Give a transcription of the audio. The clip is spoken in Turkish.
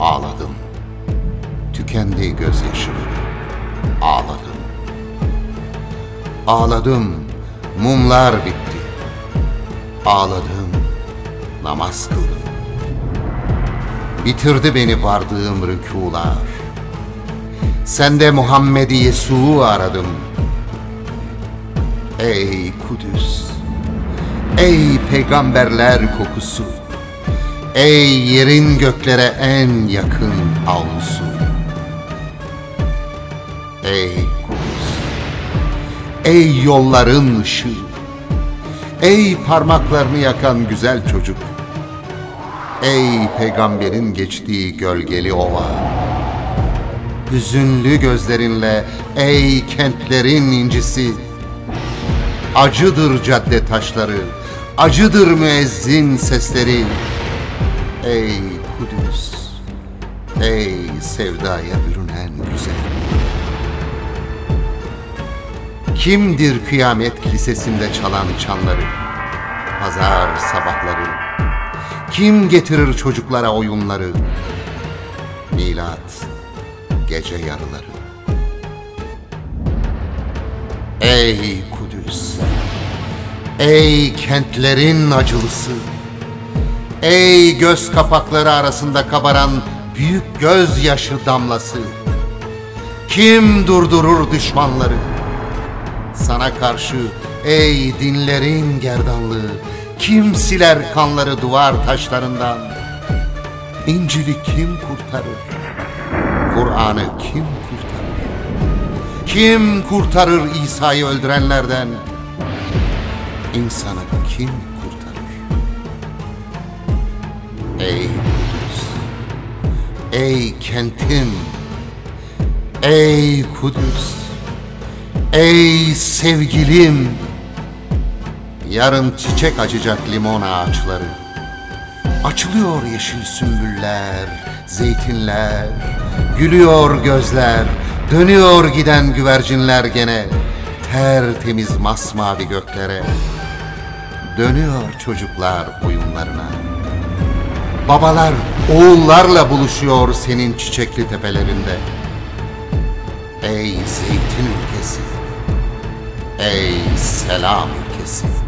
Ağladım. Tükendi gözyaşım. Ağladım. Ağladım. Mumlar bitti. Ağladım. Namaz kıldım. Bitirdi beni vardığım rükular. Sende Muhammed'i Yesû'u aradım. Ey Kudüs! Ey peygamberler kokusu! Ey yerin göklere en yakın avlusu! Ey Kudüs! Ey yolların ışığı! Ey parmaklarını yakan güzel çocuk! Ey peygamberin geçtiği gölgeli ova! Hüzünlü gözlerinle ey kentlerin incisi! Acıdır cadde taşları, acıdır müezzin sesleri. Ey Kudüs, ey sevdaya bürünen güzel. Kimdir kıyamet kilisesinde çalan çanları, pazar sabahları? Kim getirir çocuklara oyunları? Milat, gece yarıları. Ey Kudüs! Ey kentlerin acılısı! Ey göz kapakları arasında kabaran büyük gözyaşı damlası! Kim durdurur düşmanları? Sana karşı ey dinlerin gerdanlığı! Kim siler kanları duvar taşlarından? İncil'i kim kurtarır? Kur'an'ı kim kurtarır? Kim kurtarır İsa'yı öldürenlerden? İnsanı kim kurtarır? Ey Kudüs! Ey kentim! Ey Kudüs! Ey sevgilim! Yarın çiçek açacak limon ağaçları. Açılıyor yeşil sümbüller, zeytinler, gülüyor gözler, dönüyor giden güvercinler gene, tertemiz masmavi göklere. Dönüyor çocuklar oyunlarına. Babalar oğullarla buluşuyor senin çiçekli tepelerinde. Ey zeytin ülkesi, ey selam ülkesi.